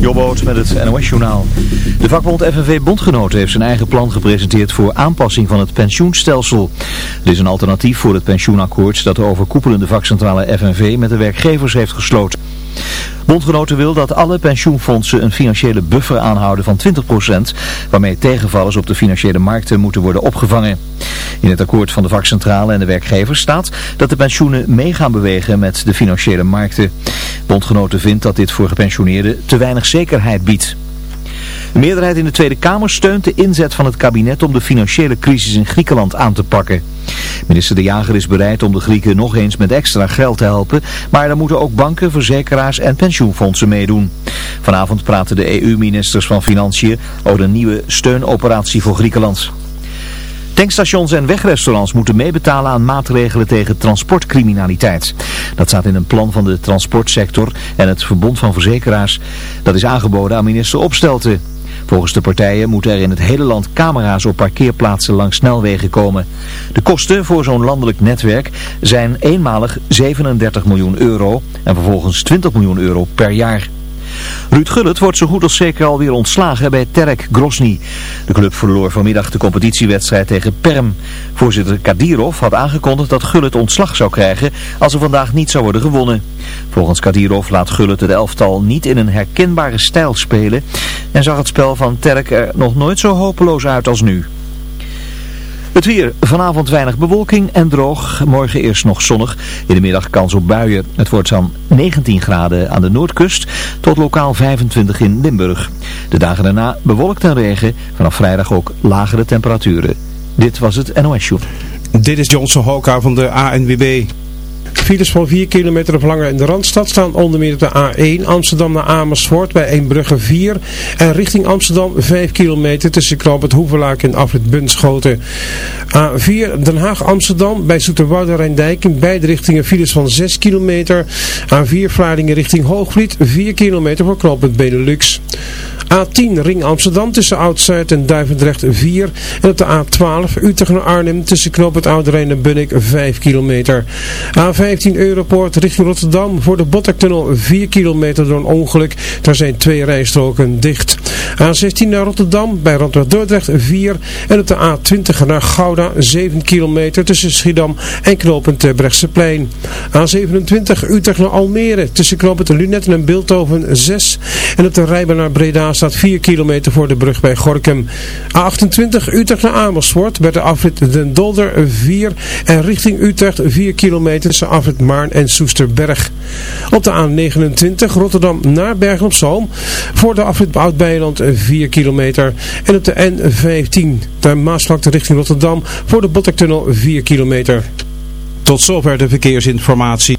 Jobboot met het NOS-journaal. De vakbond FNV Bondgenoten heeft zijn eigen plan gepresenteerd voor aanpassing van het pensioenstelsel. Het is een alternatief voor het pensioenakkoord dat de overkoepelende vakcentrale FNV met de werkgevers heeft gesloten. Bondgenoten wil dat alle pensioenfondsen een financiële buffer aanhouden van 20%, waarmee tegenvallers op de financiële markten moeten worden opgevangen. In het akkoord van de vakcentrale en de werkgevers staat dat de pensioenen mee gaan bewegen met de financiële markten. Bondgenoten vindt dat dit voor gepensioneerden te weinig zekerheid biedt. De meerderheid in de Tweede Kamer steunt de inzet van het kabinet om de financiële crisis in Griekenland aan te pakken. Minister De Jager is bereid om de Grieken nog eens met extra geld te helpen, maar dan moeten ook banken, verzekeraars en pensioenfondsen meedoen. Vanavond praten de EU-ministers van Financiën over een nieuwe steunoperatie voor Griekenland. Tankstations en wegrestaurants moeten meebetalen aan maatregelen tegen transportcriminaliteit. Dat staat in een plan van de transportsector en het Verbond van Verzekeraars. Dat is aangeboden aan minister Opstelten. Volgens de partijen moeten er in het hele land camera's op parkeerplaatsen langs snelwegen komen. De kosten voor zo'n landelijk netwerk zijn eenmalig 37 miljoen euro en vervolgens 20 miljoen euro per jaar. Ruud Gullit wordt zo goed als zeker alweer ontslagen bij Terek Grosny. De club verloor vanmiddag de competitiewedstrijd tegen Perm. Voorzitter Kadirov had aangekondigd dat Gullit ontslag zou krijgen als er vandaag niet zou worden gewonnen. Volgens Kadirov laat Gullit het elftal niet in een herkenbare stijl spelen en zag het spel van Terek er nog nooit zo hopeloos uit als nu. Het weer. Vanavond weinig bewolking en droog. Morgen eerst nog zonnig. In de middag kans op buien. Het wordt dan 19 graden aan de noordkust tot lokaal 25 in Limburg. De dagen daarna bewolkt en regen. Vanaf vrijdag ook lagere temperaturen. Dit was het NOS Show. Dit is Johnson Hoka van de ANWB. Files van 4 kilometer of langer in de Randstad staan onder meer op de A1 Amsterdam naar Amersfoort bij Eembrugge 4 en richting Amsterdam 5 kilometer tussen Knoop het Hoevelaak en Afrit Bunschoten. A4 Den Haag Amsterdam bij Zoeterwoude Rijndijk in beide richtingen files van 6 kilometer. A4 Vlaardingen richting Hoogvliet 4 kilometer voor Knoop het Benelux. A10 Ring Amsterdam tussen Oud-Zuid en Duivendrecht 4. En op de A12 Utrecht naar Arnhem tussen Knoop het Oude Rijn en Bunnik 5 kilometer. A15 Europoort richting Rotterdam voor de Bottertunnel 4 kilometer door een ongeluk. Daar zijn twee rijstroken dicht. A16 naar Rotterdam bij Randweg Dordrecht 4. En op de A20 naar Gouda 7 kilometer tussen Schiedam en knooppunt Brechtseplein. A27 Utrecht naar Almere tussen knooppunt Lunetten en Beeldhoven 6. En op de rijbaan naar Breda staat 4 kilometer voor de brug bij Gorkum. A28 Utrecht naar Amersfoort bij de afrit Den Dolder 4 en richting Utrecht 4 kilometer tussen afrit Maarn en Soesterberg. Op de A29 Rotterdam naar Bergen op Zoom voor de afrit Oud-Beiland 4 kilometer. En op de N15 de Maasvlakte richting Rotterdam voor de Bottektunnel 4 kilometer. Tot zover de verkeersinformatie.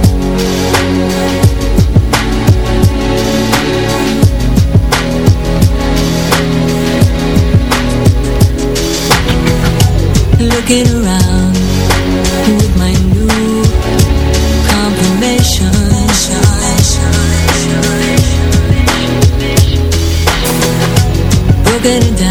Looking around with my new confirmation. Broken down.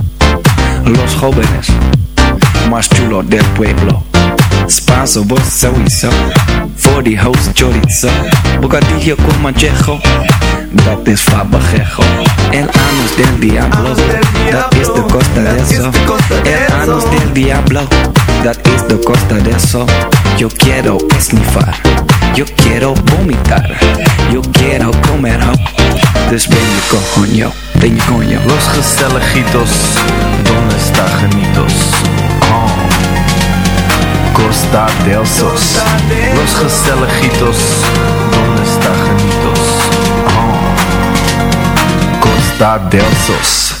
Los jóvenes más chulos del pueblo. Spanso, vos. Voor die host chorizo. Bocadillo con manchejo. Dat is fabajejo. El anus del diablo. Dat is de costa de eso. El anus del diablo. Dat is de costa de eso. Yo quiero esnifar. Yo quiero vomitar. Yo quiero comer ho. Dus ben je coño. Ben je coño. Los gezelligitos, donde está genitos? Oh. Costa del Sos. Los gezelligitos, donde está genitos? Oh. Costa del Sos.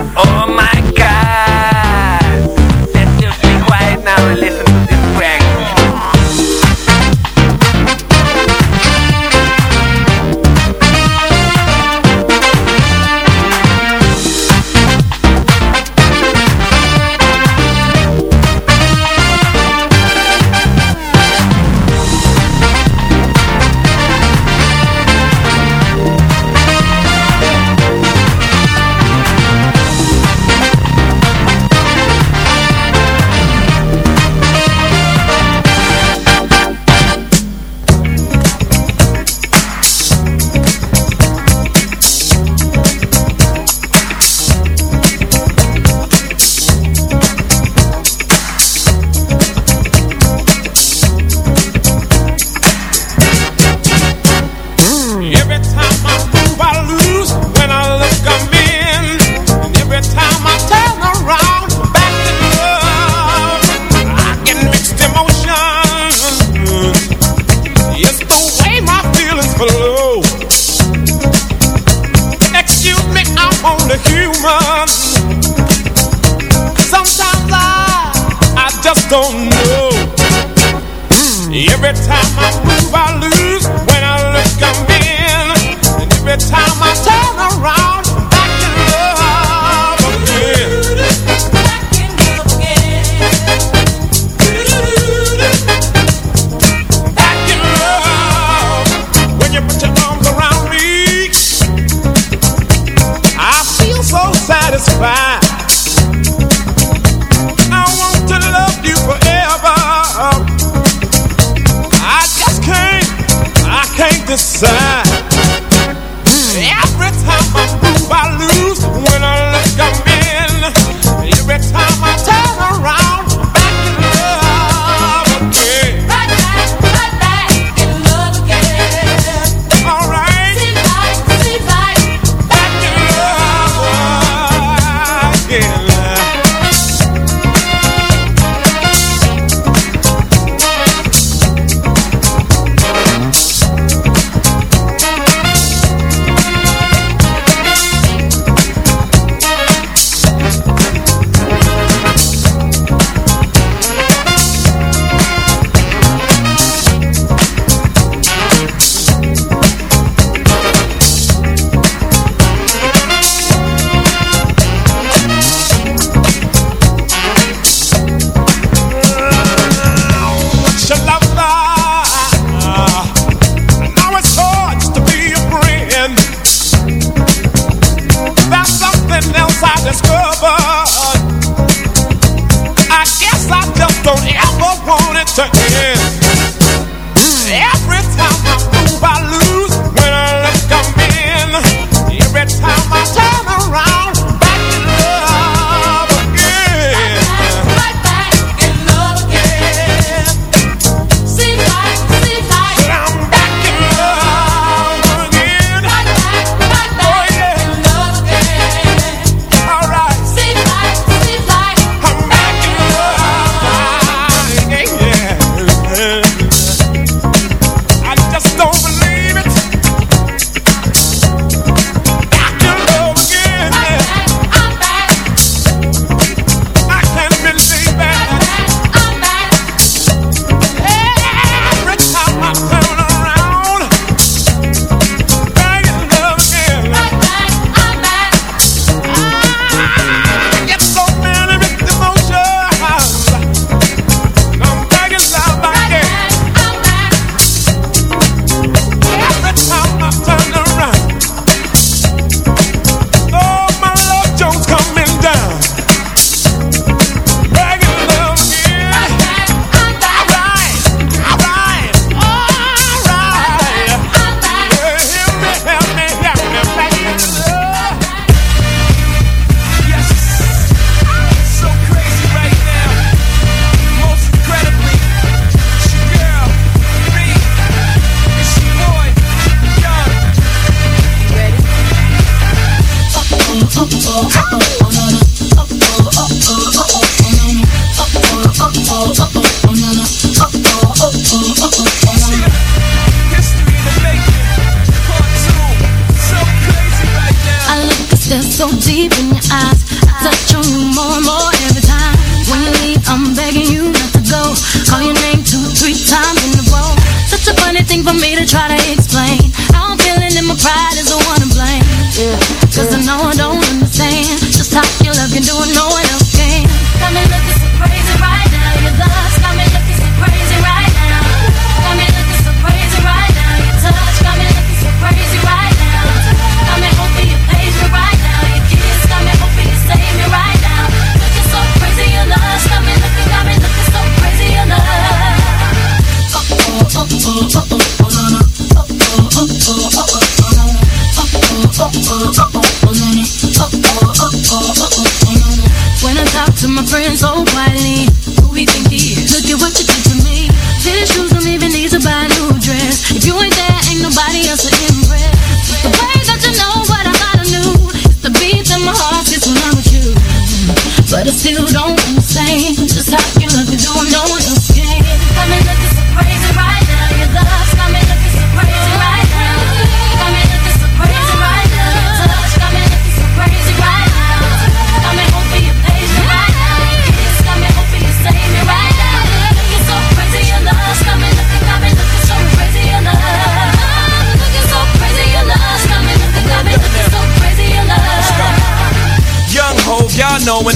But I still don't understand just how you love doing, don't know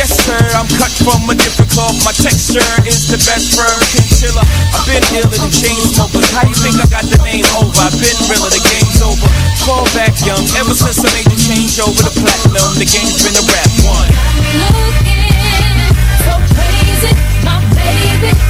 Yes, sir, I'm cut from a different cloth. My texture is the best firm chinchilla. I've been iller than chain smokers. How you think I got the name over? I've been realer, the game's over. Fall back young, ever since I made the change over to platinum. The game's been a rap one. Looking so crazy, my baby.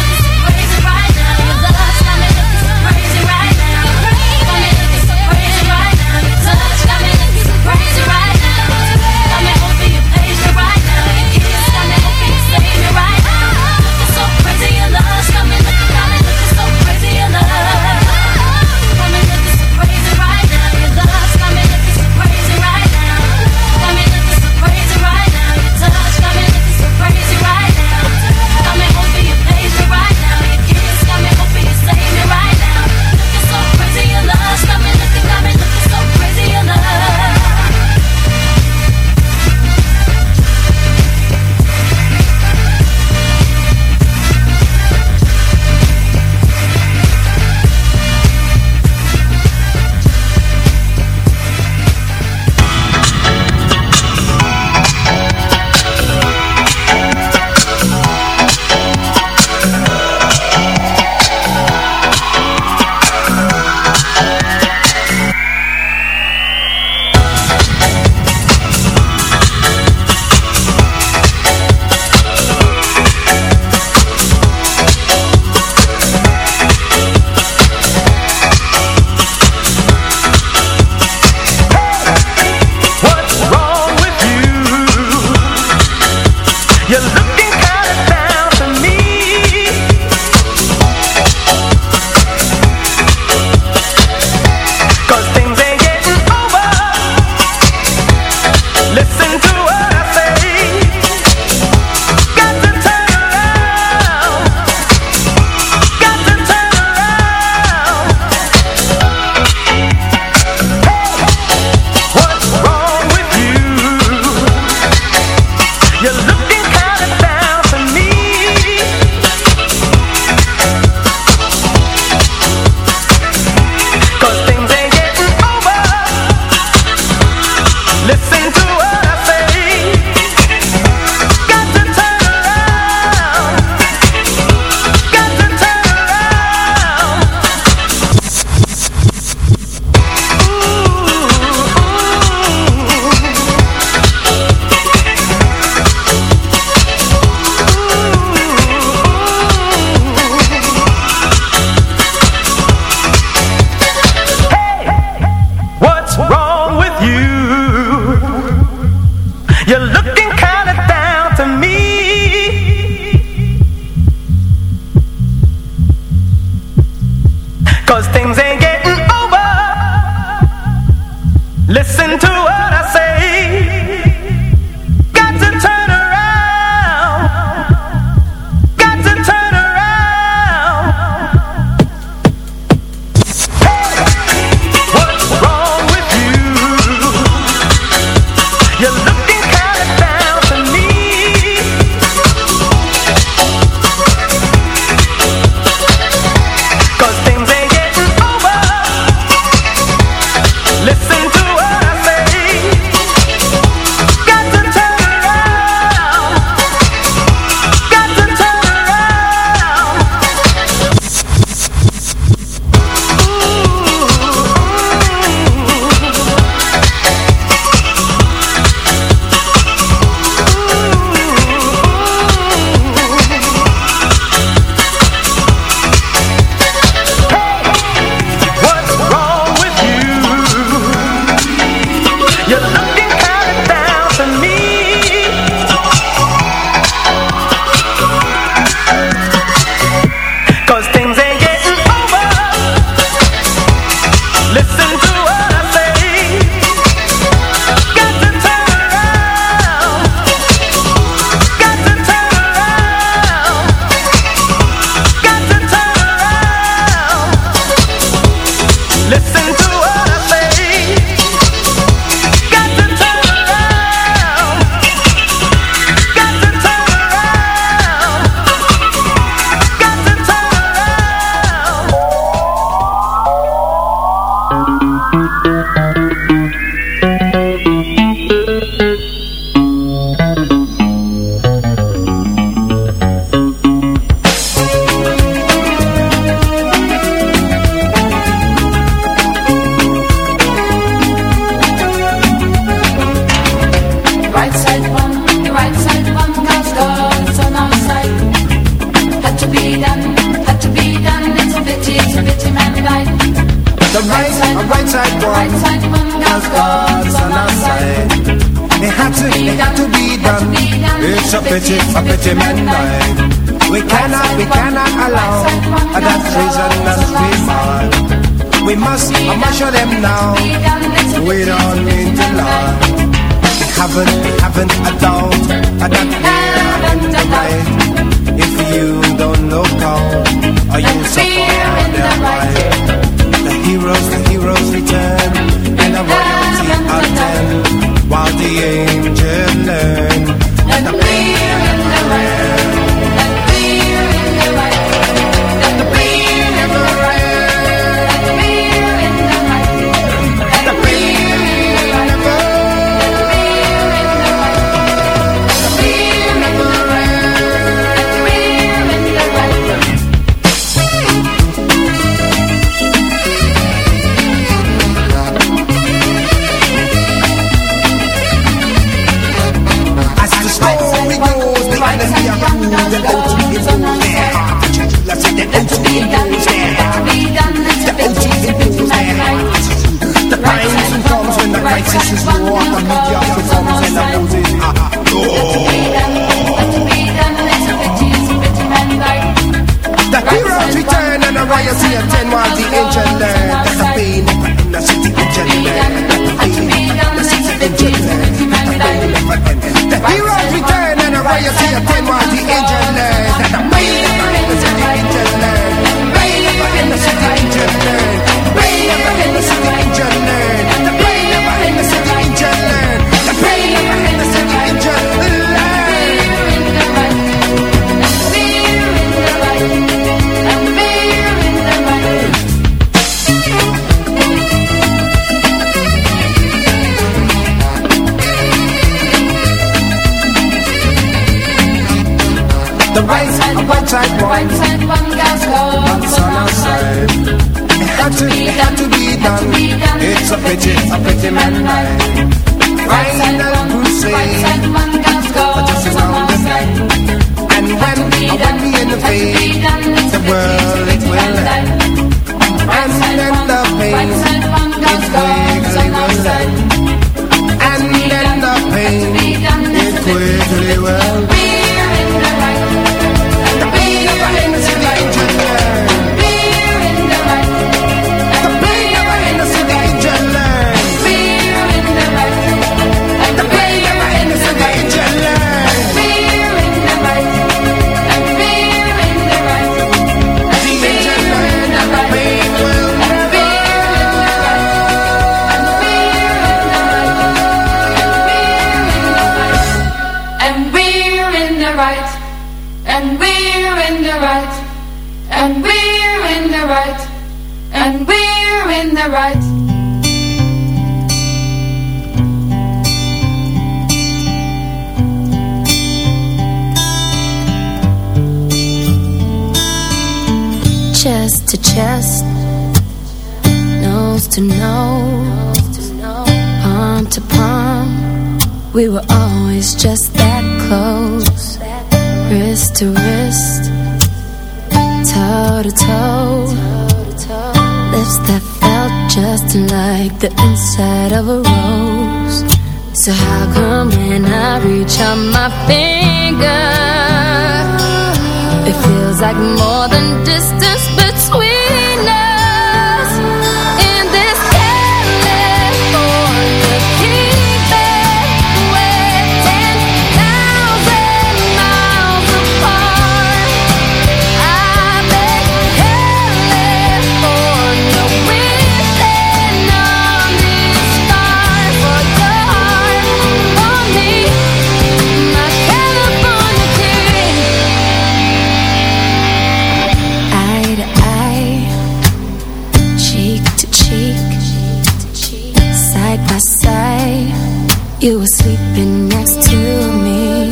sleeping next to me.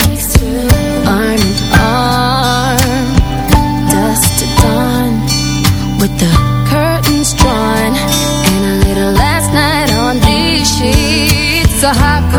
Arm in arm to dawn With the curtains drawn And a little last night on these sheets. Hot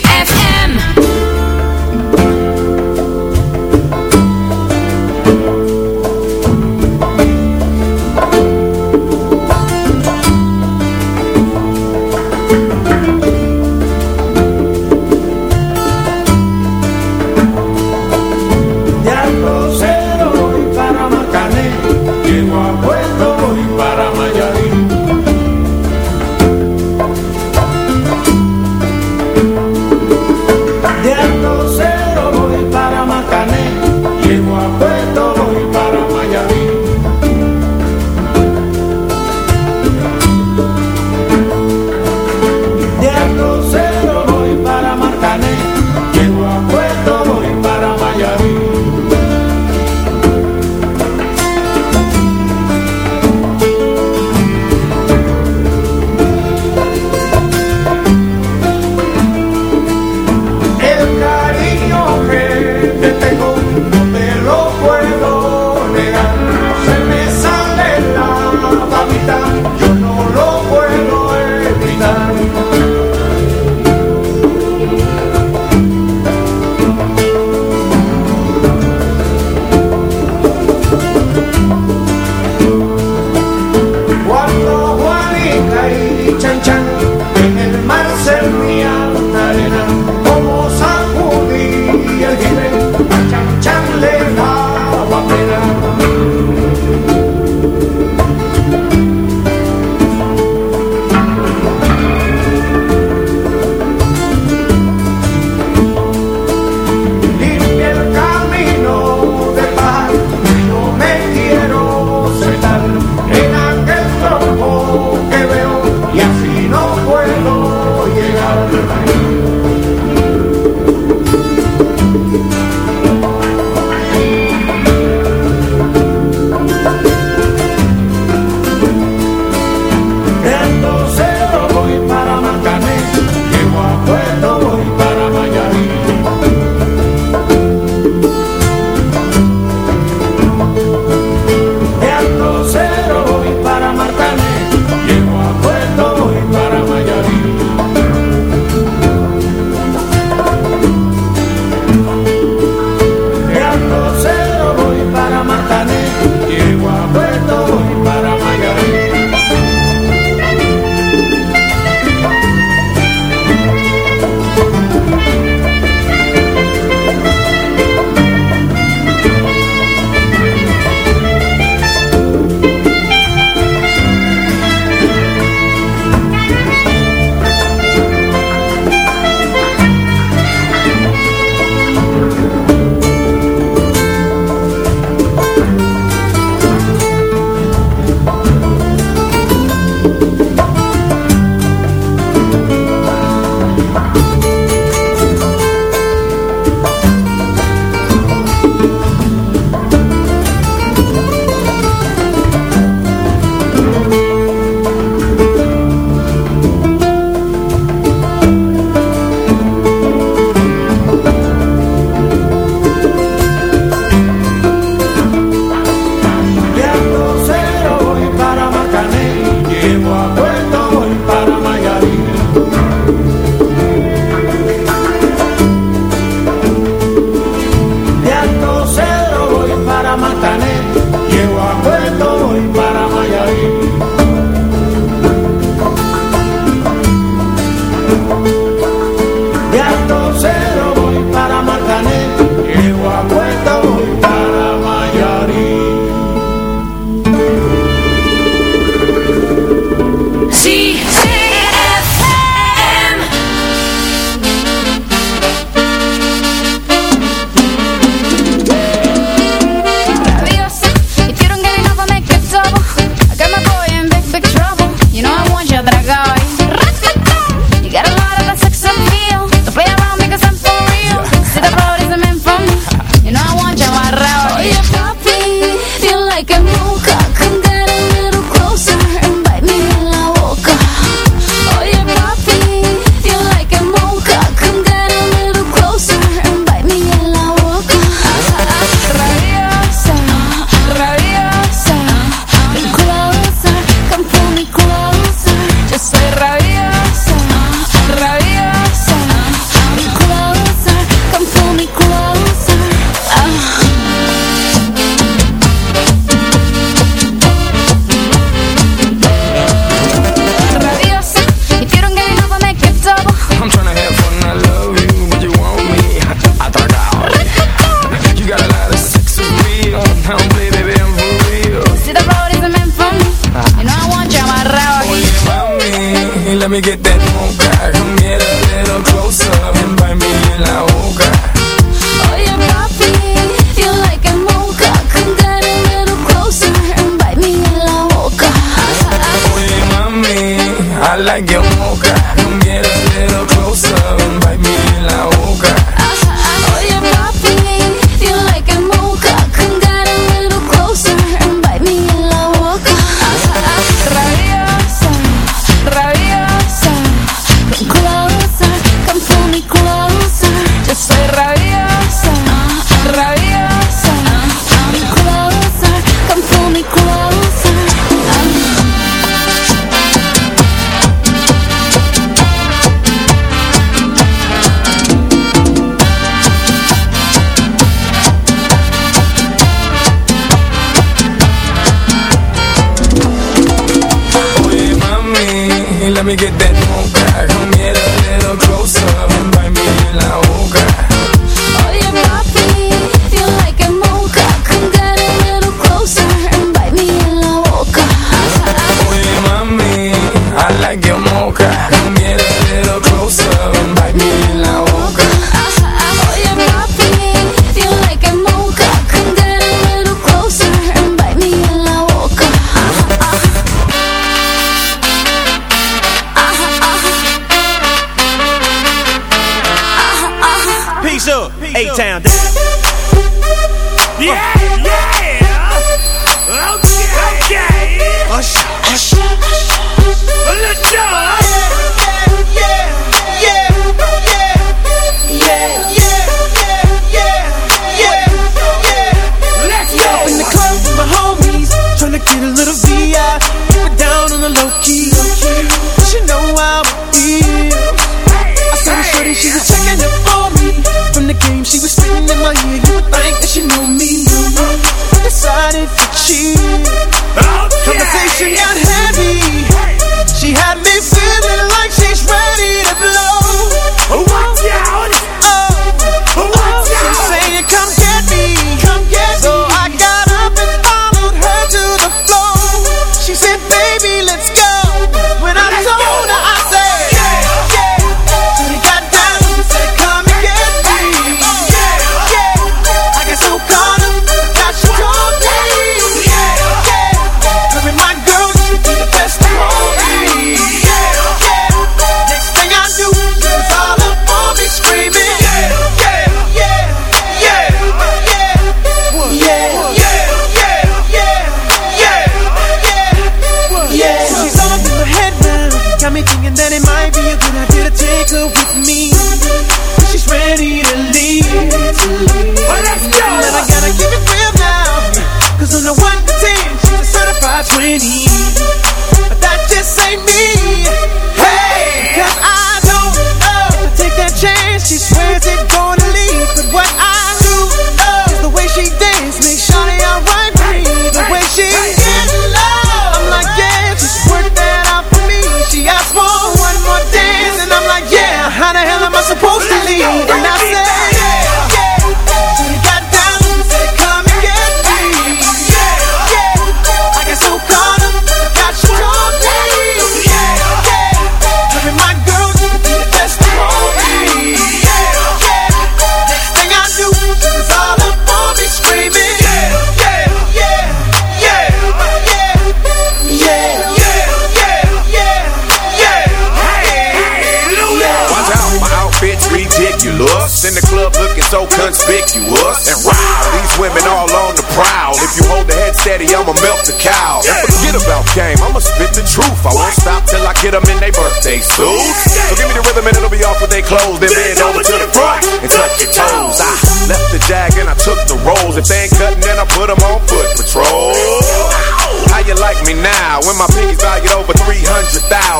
let me get that phone back. Come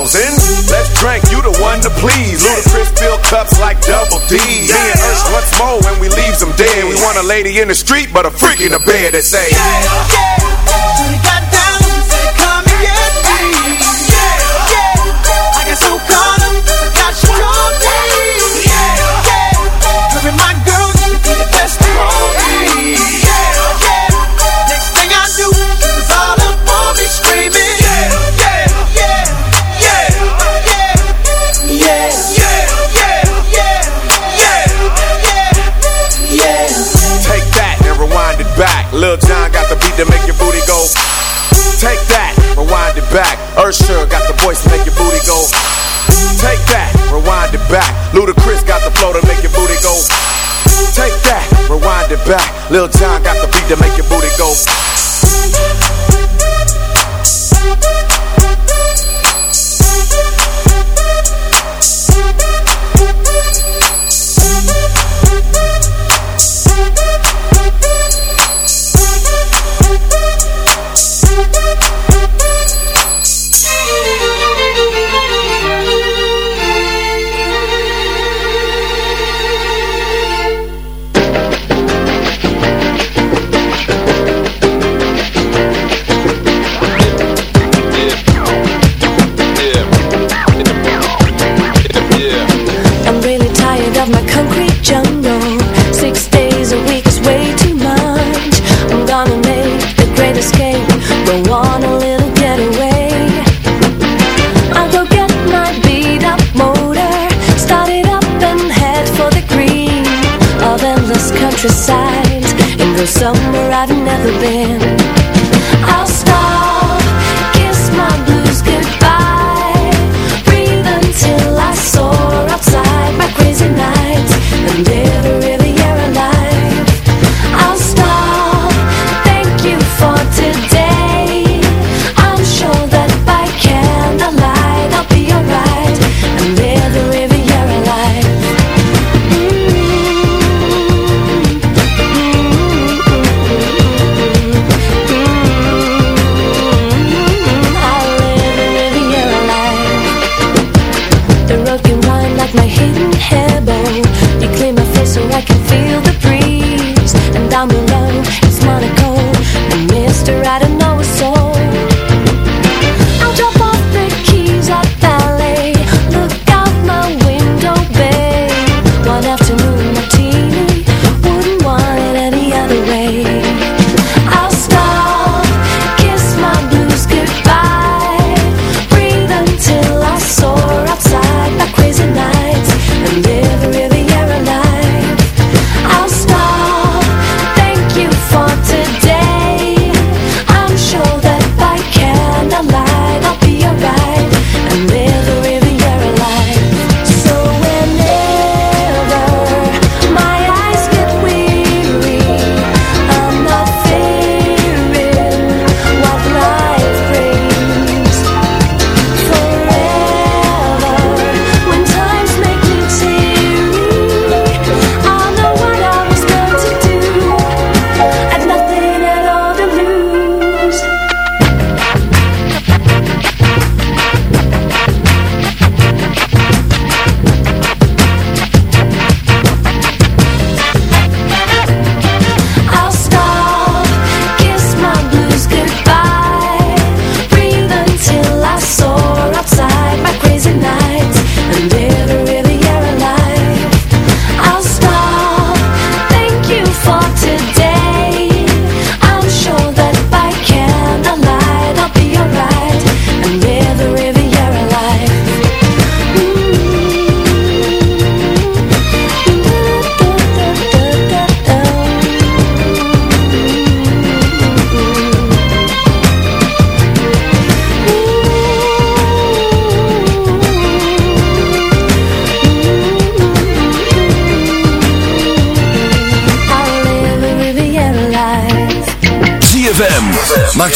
Let's drink, you the one to please. Ludacris fill cups like double D. Me and us once more when we leave them dead. We want a lady in the street, but a freak in the bed that say, yeah, yeah.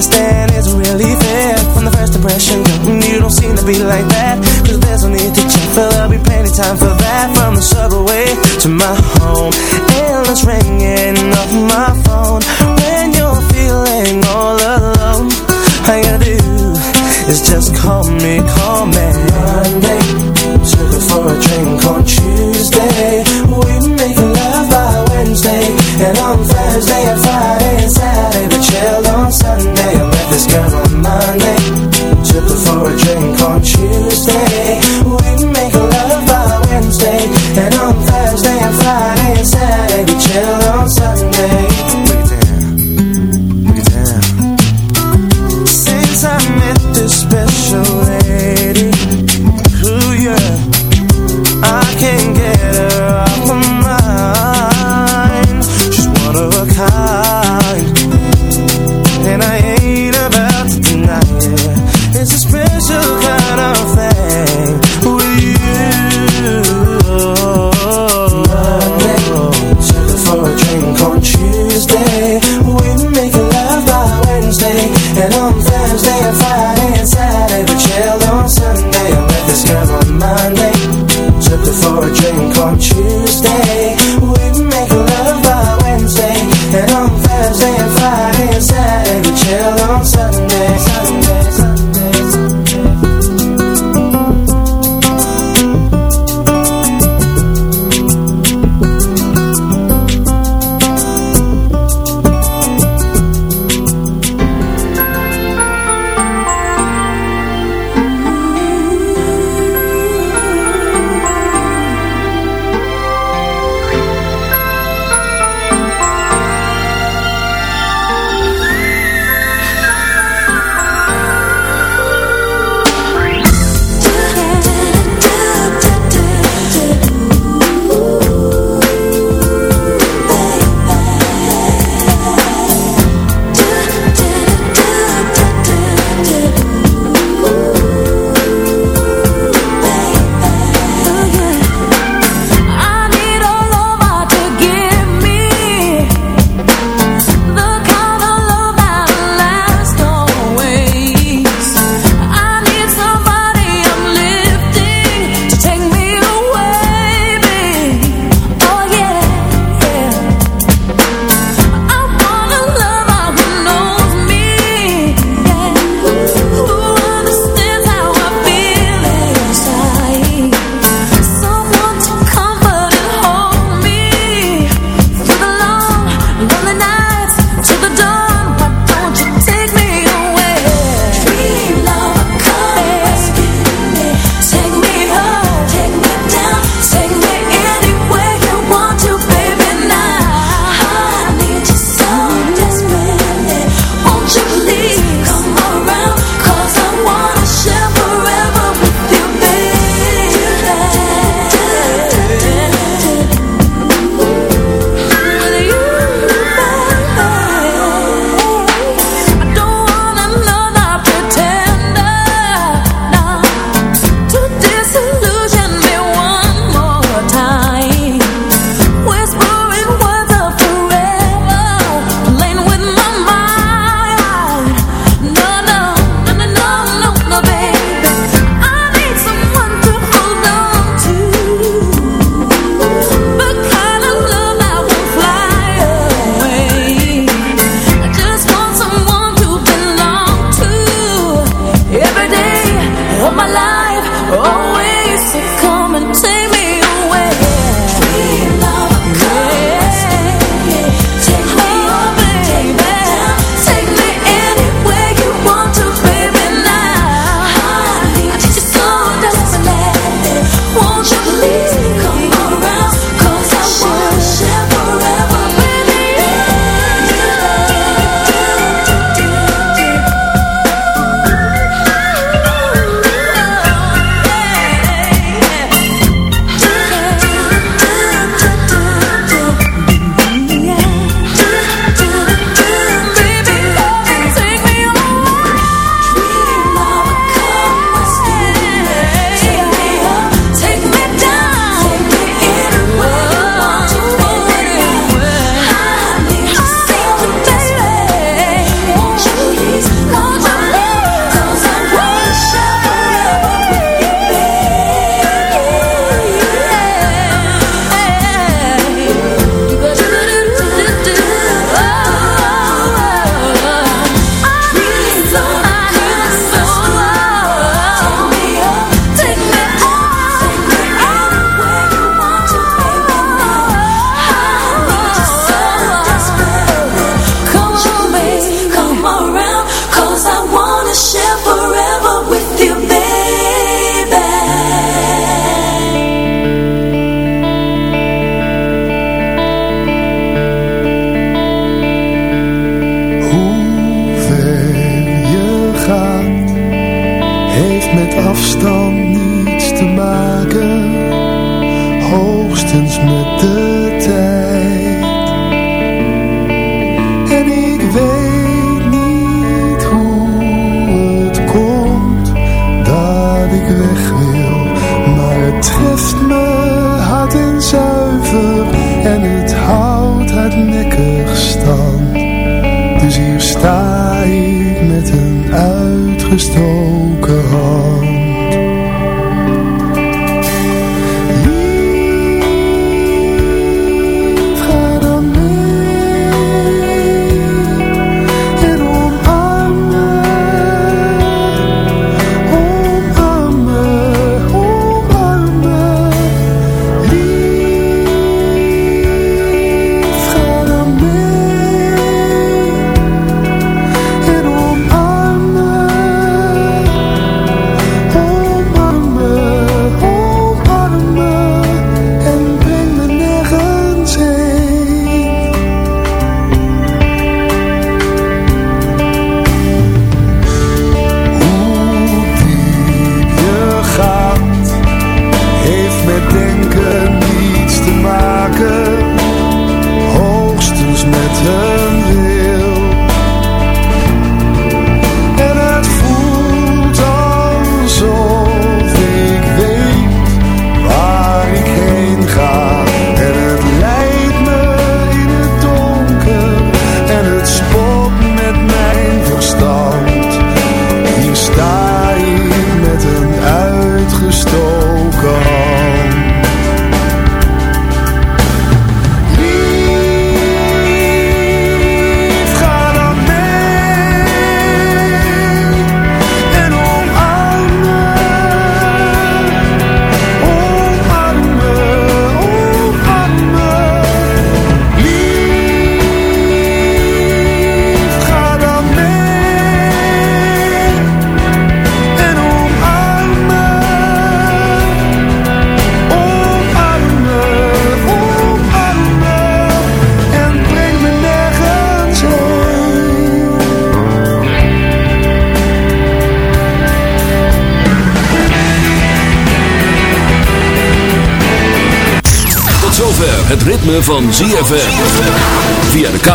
esté